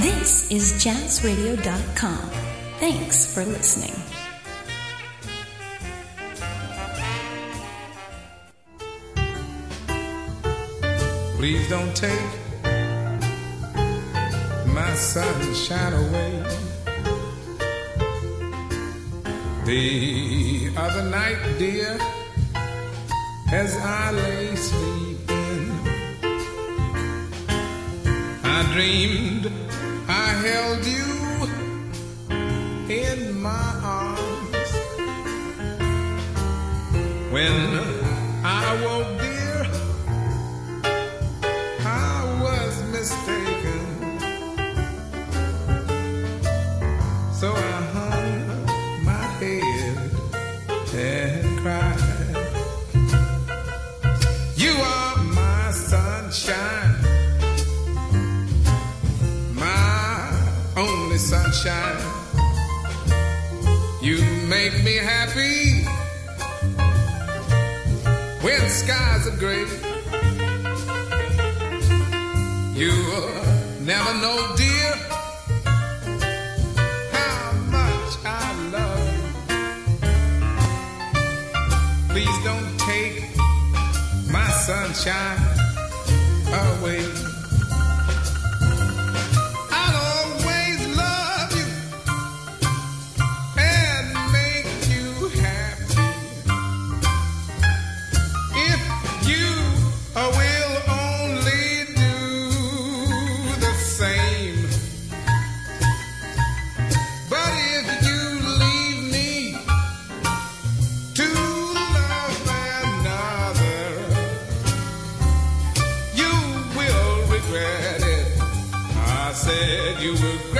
This is jazzradio.com. Thanks for listening. Please don't take my sunshine away. The other night, dear, as I lay sleeping, I dreamed held you in my arms when I woke. sunshine. You make me happy when skies are gray. You never know, dear, how much I love you. Please don't take my sunshine away. said you were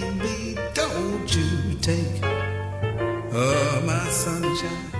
baby, don't you take oh, my sunshine.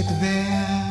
Sit there,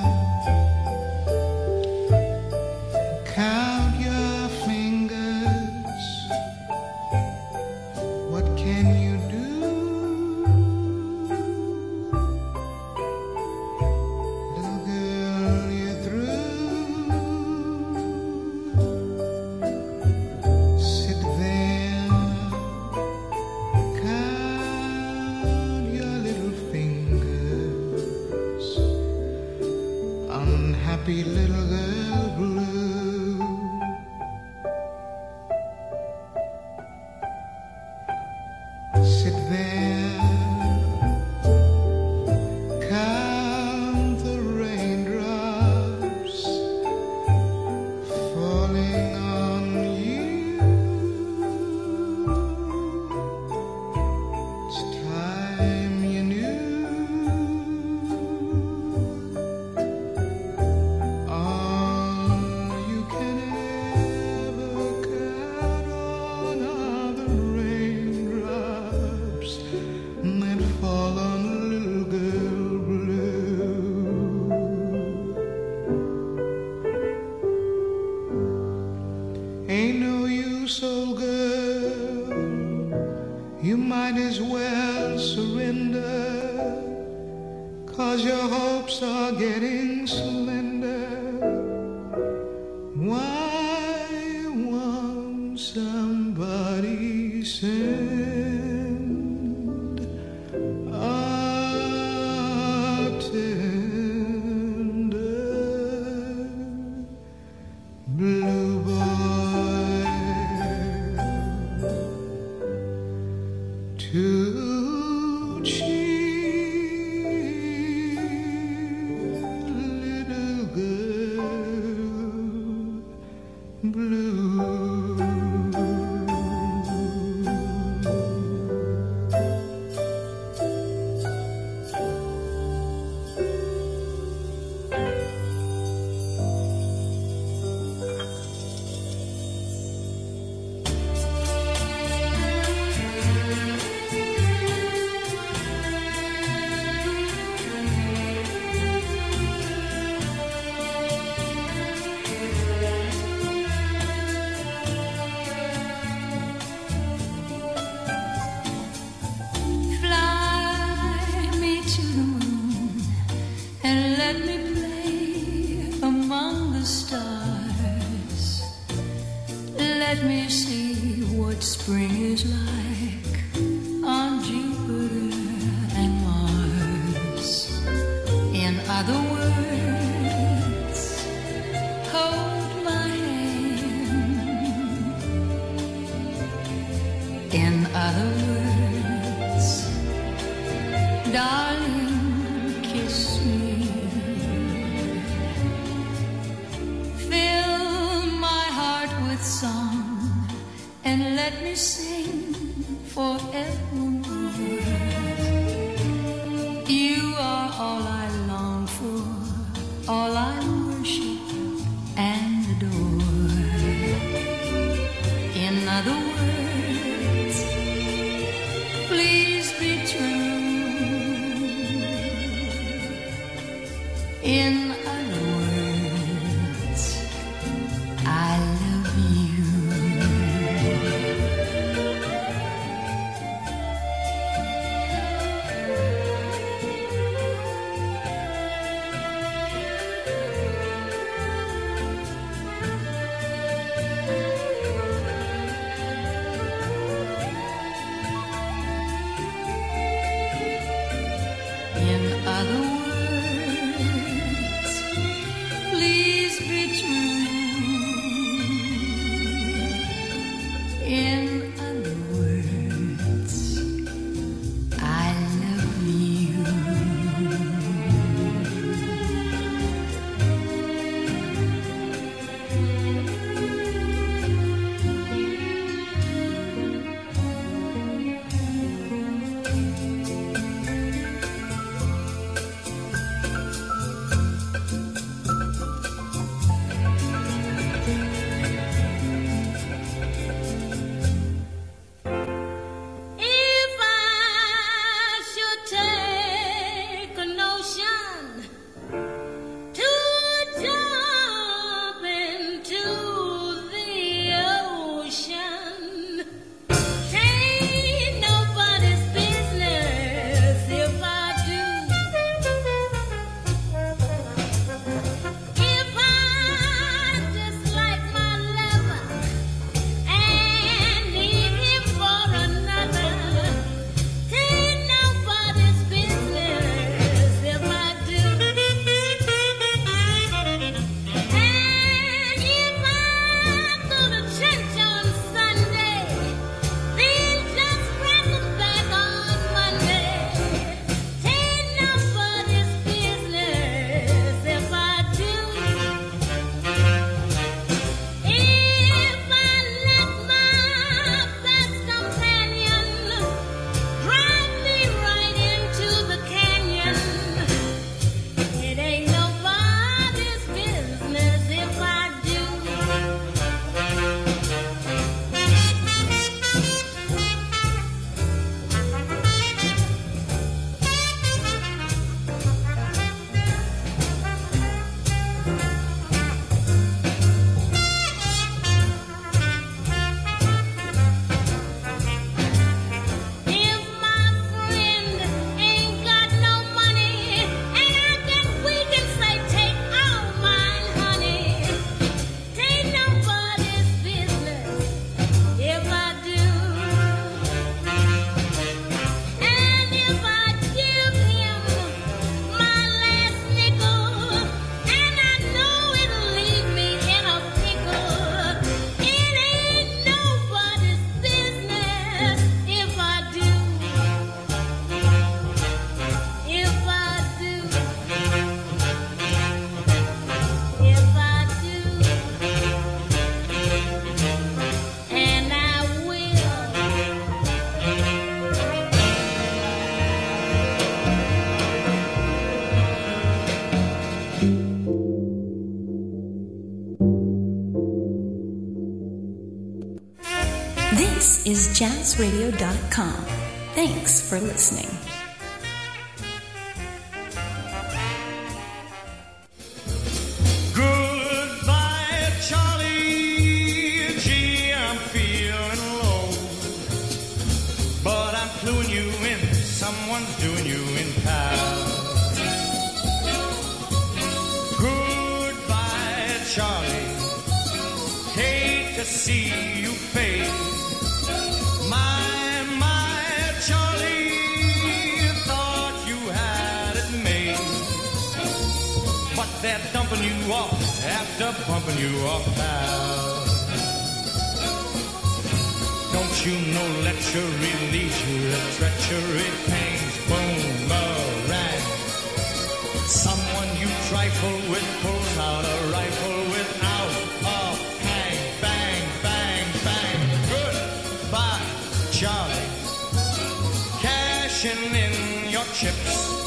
to Goodbye, Charlie. G, I'm feeling alone. But I'm cluing you in. Someone's doing you in power. Goodbye, Charlie. Hate to see you fade. After bumping you off, pal. Don't you know lechery leads you to treachery, pains, boomerang. Someone you trifle with pulls out a rifle without a hang, bang, bang, bang. Goodbye, Charlie. Cashing in your chips.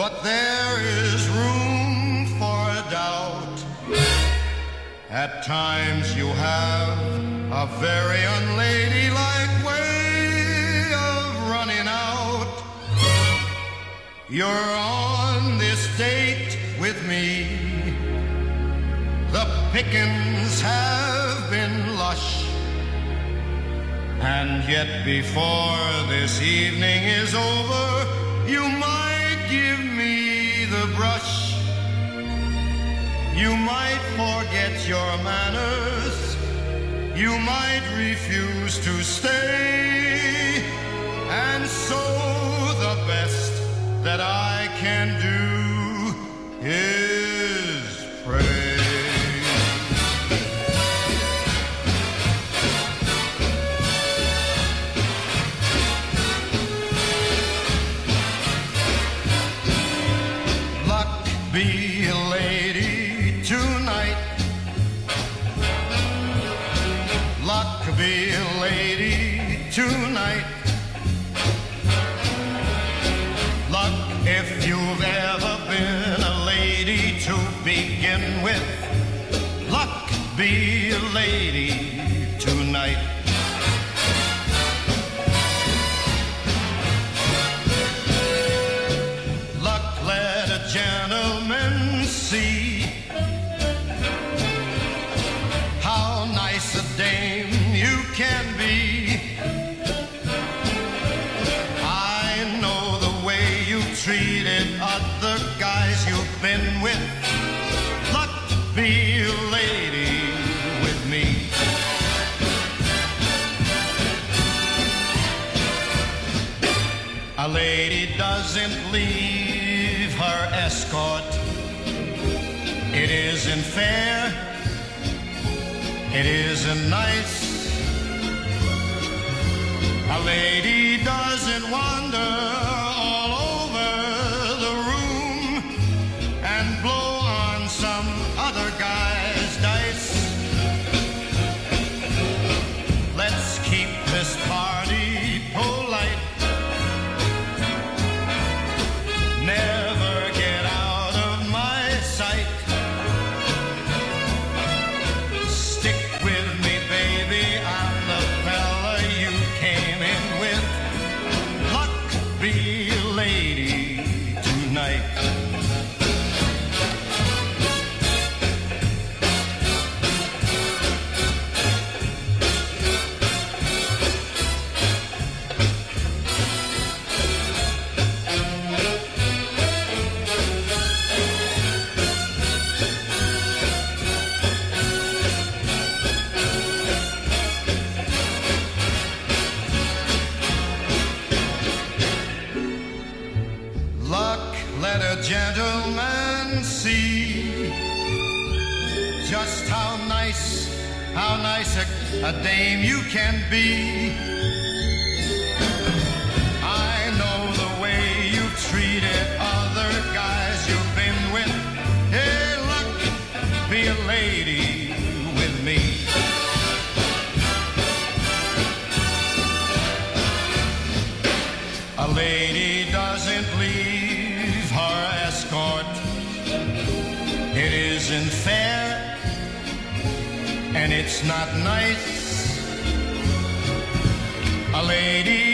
But there is room for a doubt. At times you have a very unladylike way of running out. You're on this date with me. The pickings have been lush. And yet, before this evening is over, you might give me the brush. You might forget your manners. You might refuse to stay. And so, the best that I can do is pray. Be a lady A lady doesn't leave her escort. It isn't fair. It isn't nice. A lady doesn't wander a dame you can be. It's not nice. A lady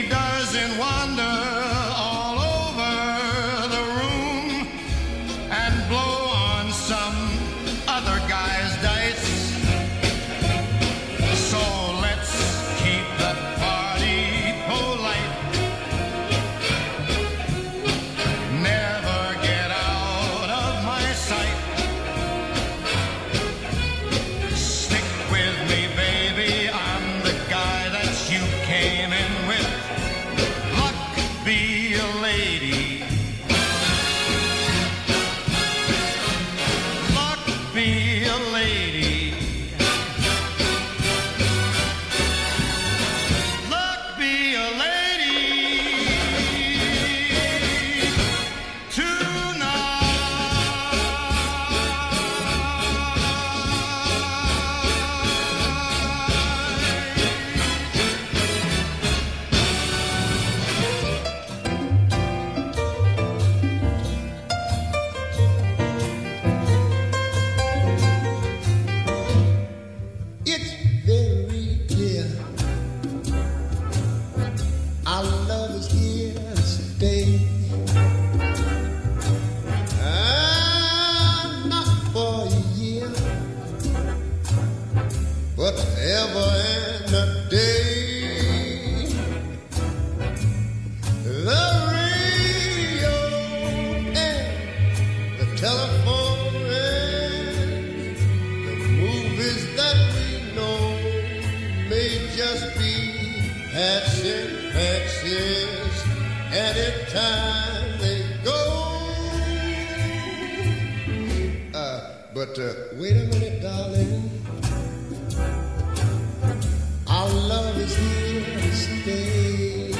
stay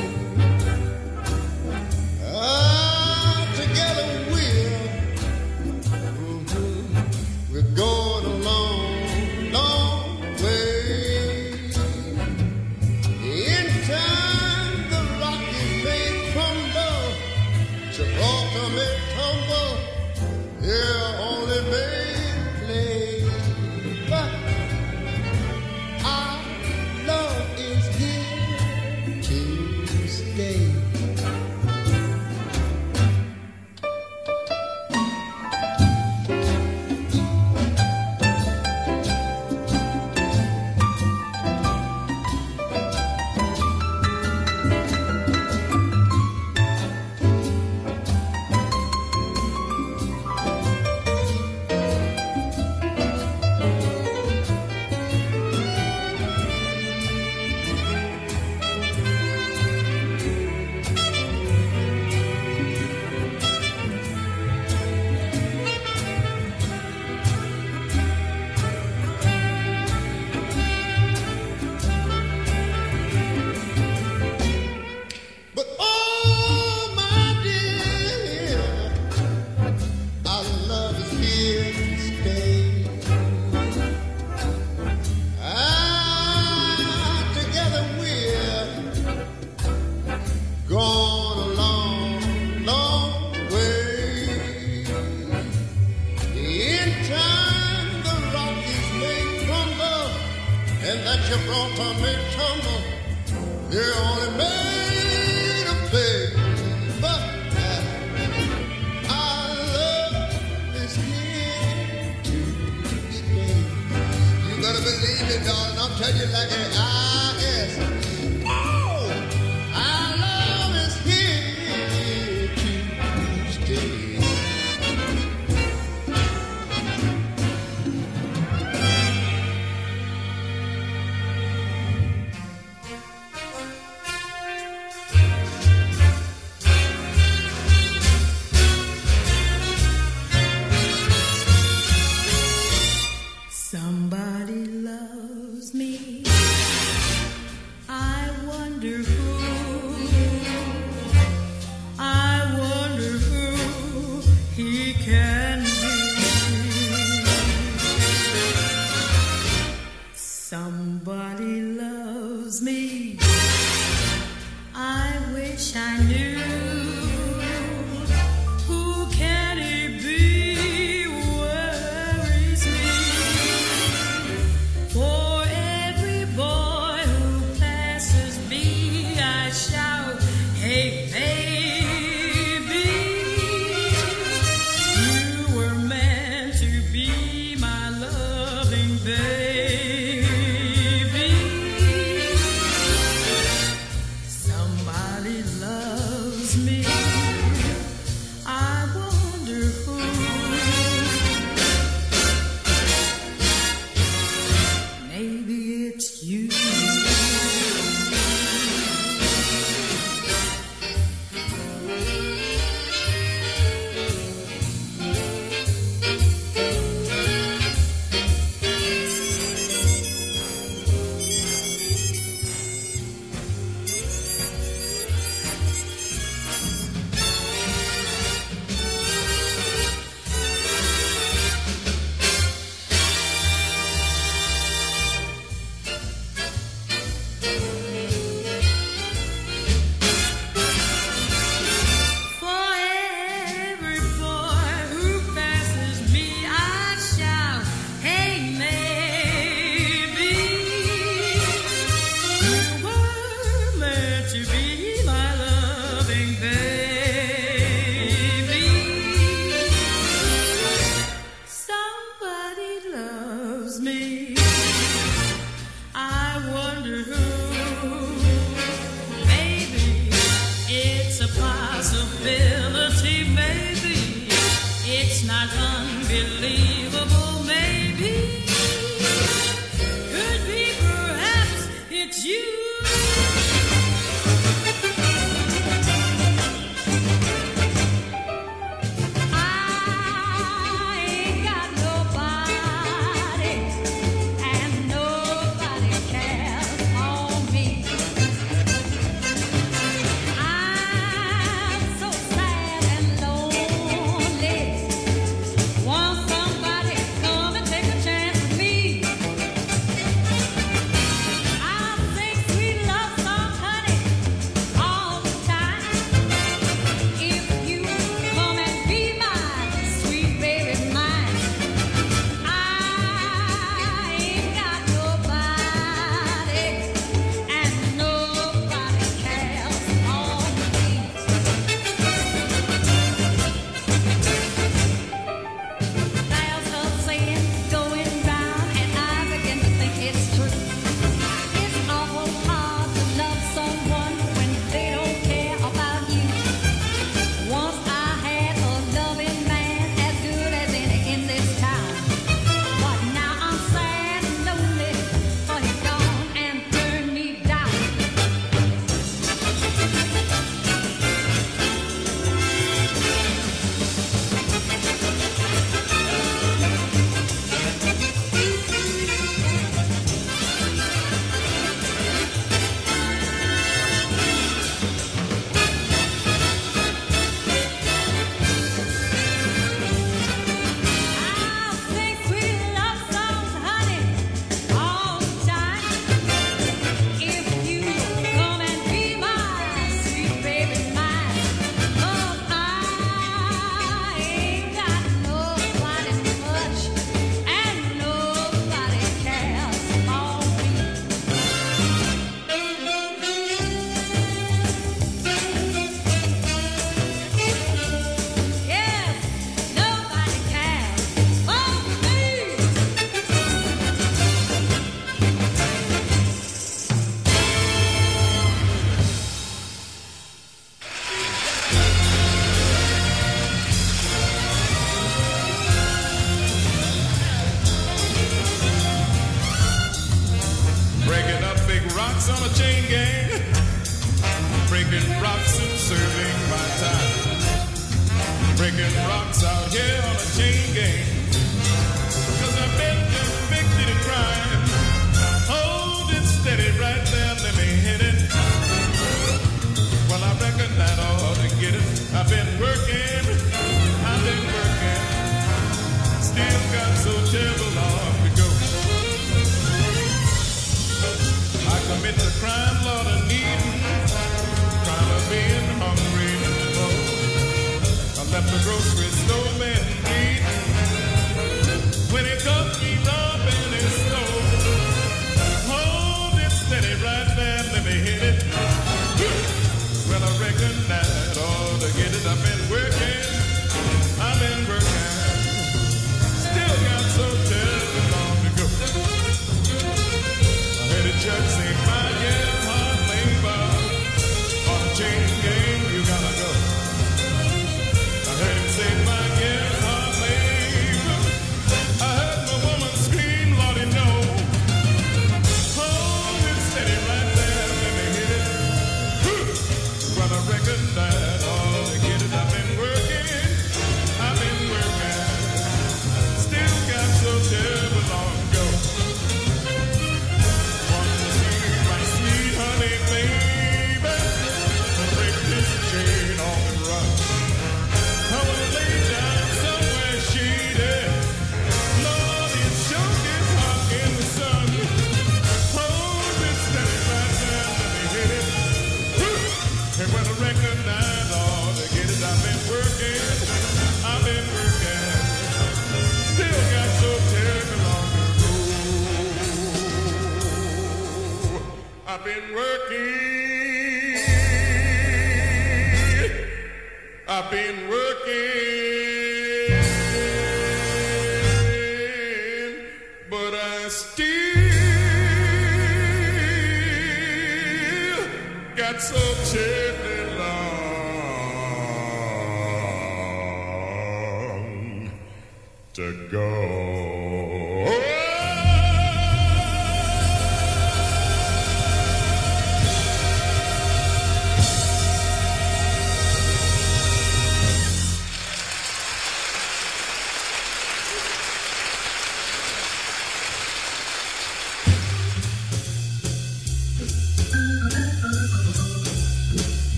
you like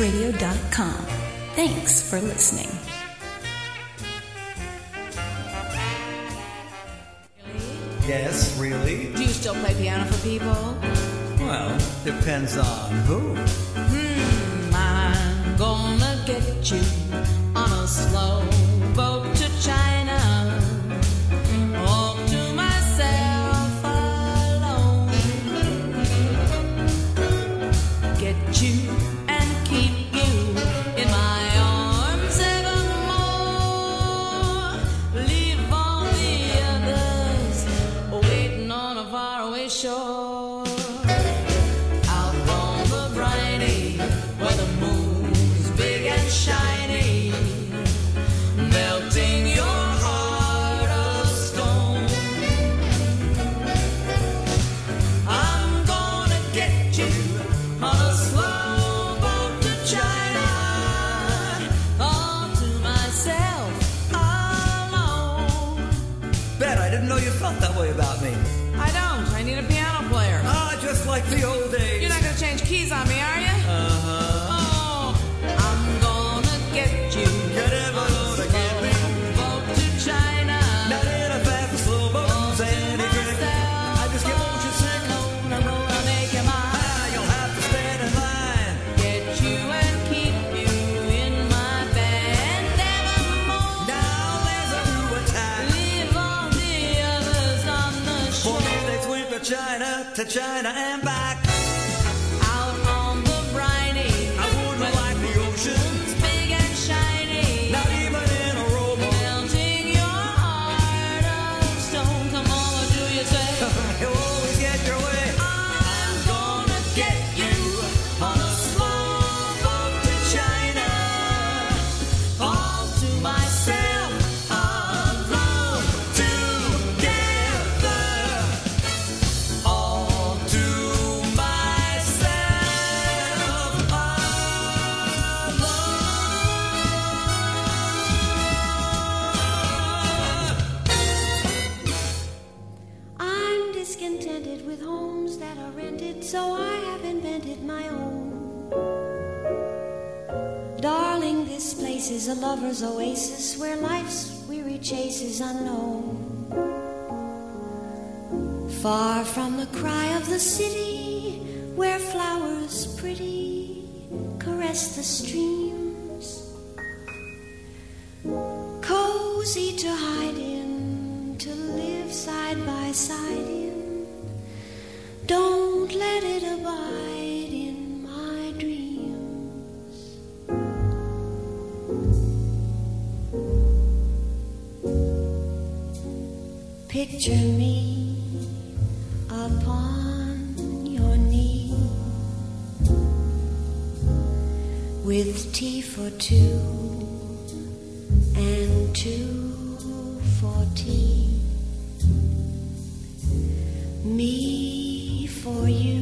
www.blogtalkradio.com. Thanks for listening. Yes, really? Do you still play piano for people? Well, depends on who. Hmm, I'm gonna get you on a slow. to China and back. lover's oasis where life's weary chase is unknown. Far from the cry of the city where flowers pretty caress the streams. Cozy to hide in, to live side by side in. Don't let it abide. Picture me upon your knee with tea for two and two for tea. Me for you.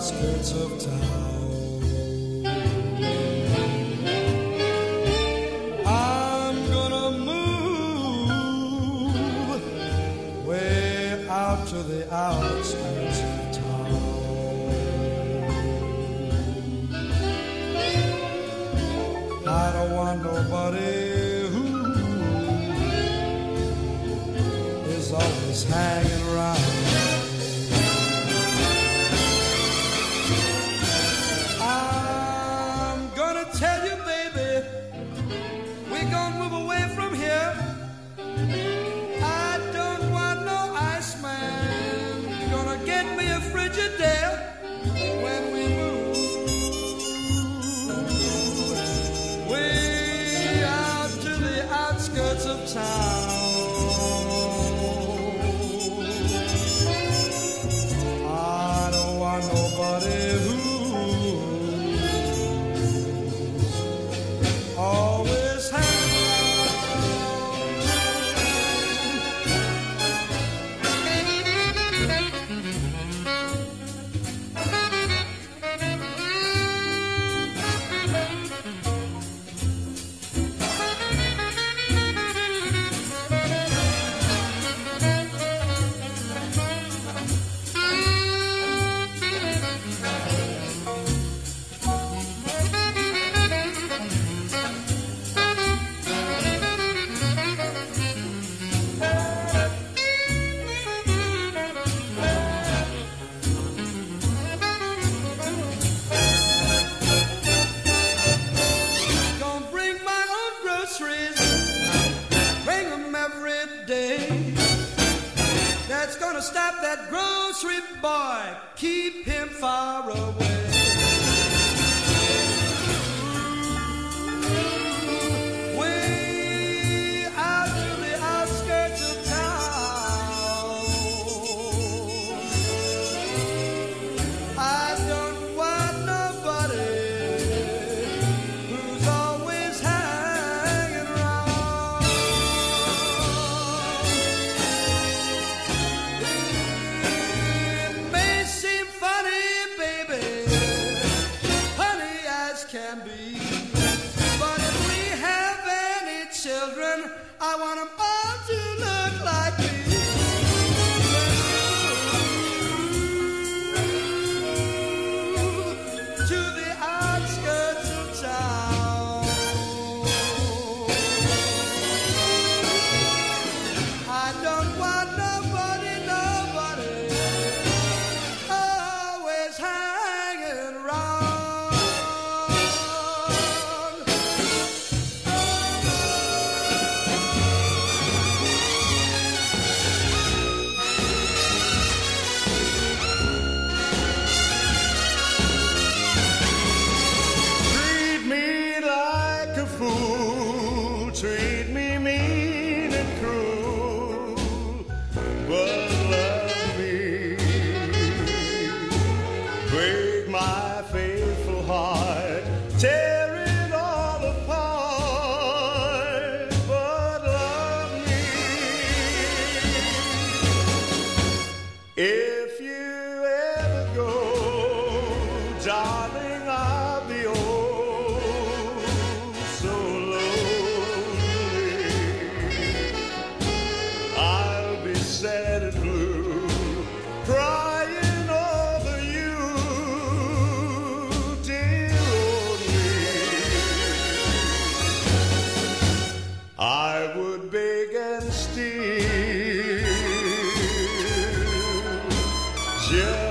Outskirts of just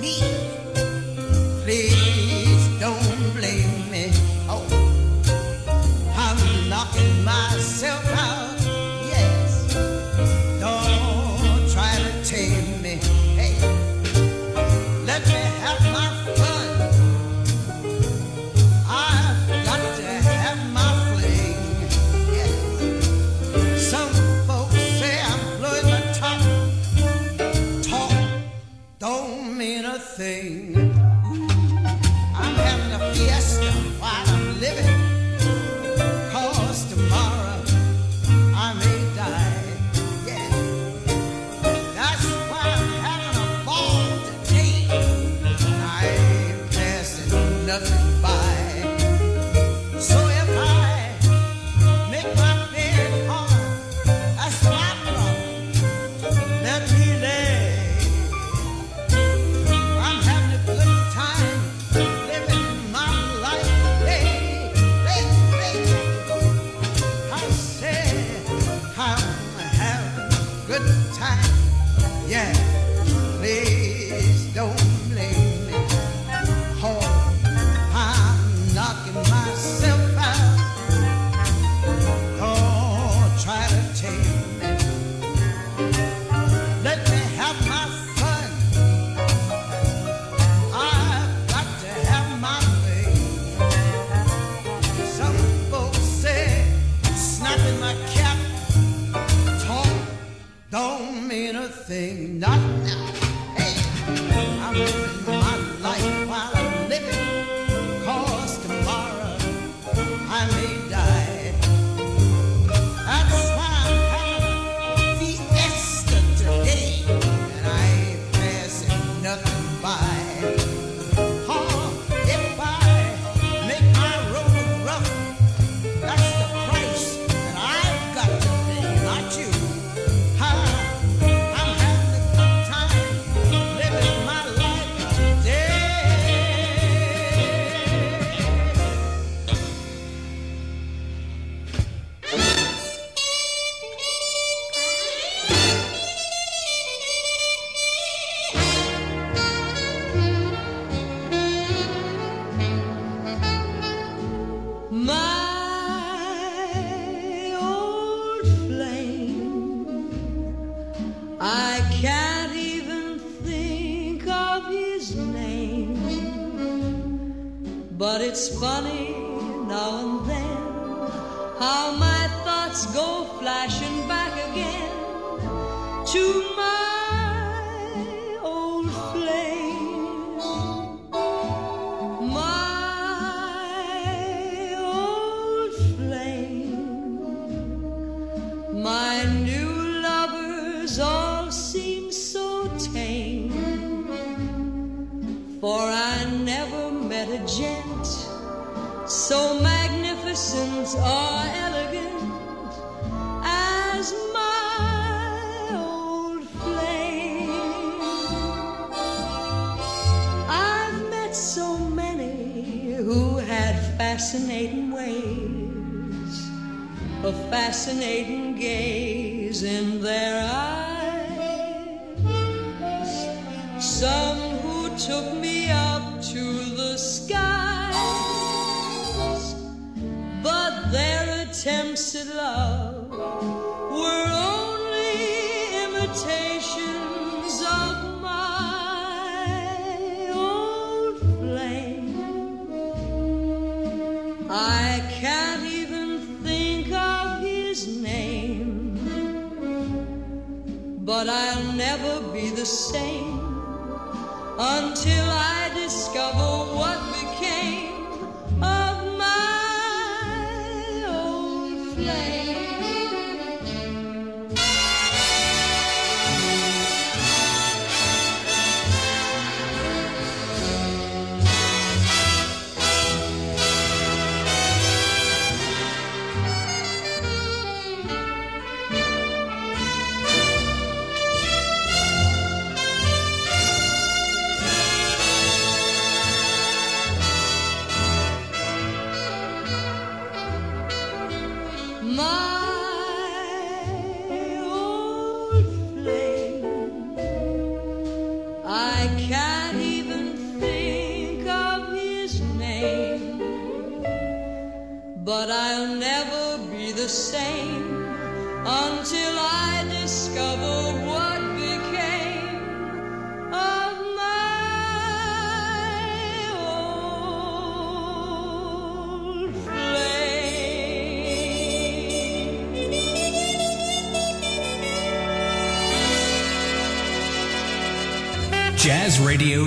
me, please.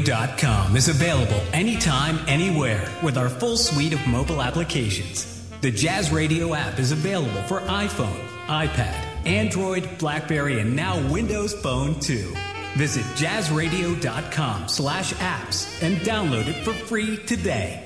GoDaddyGo.com is available anytime, anywhere with our full suite of mobile applications. The Jazz Radio app is available for iPhone, iPad, Android, BlackBerry, and now Windows Phone too. Visit jazzradio.com slash apps and download it for free today.